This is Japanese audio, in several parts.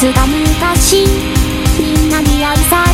つが昔みんなに愛され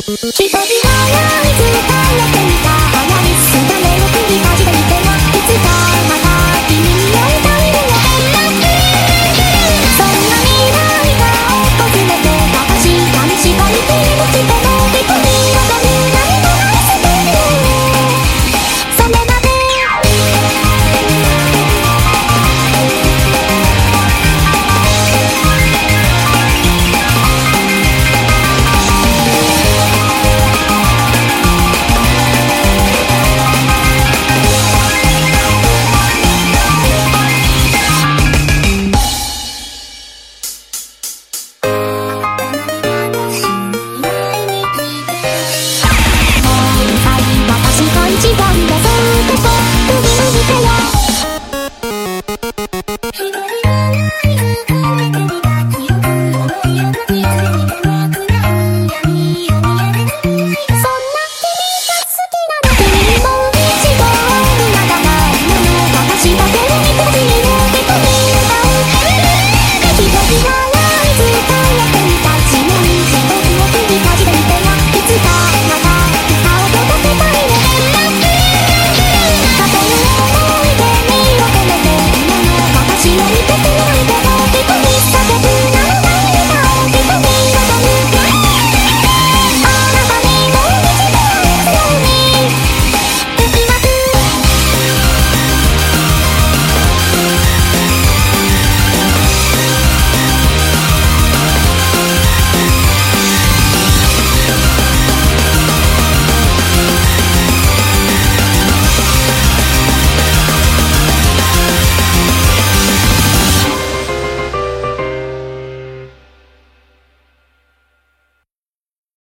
Keep on. me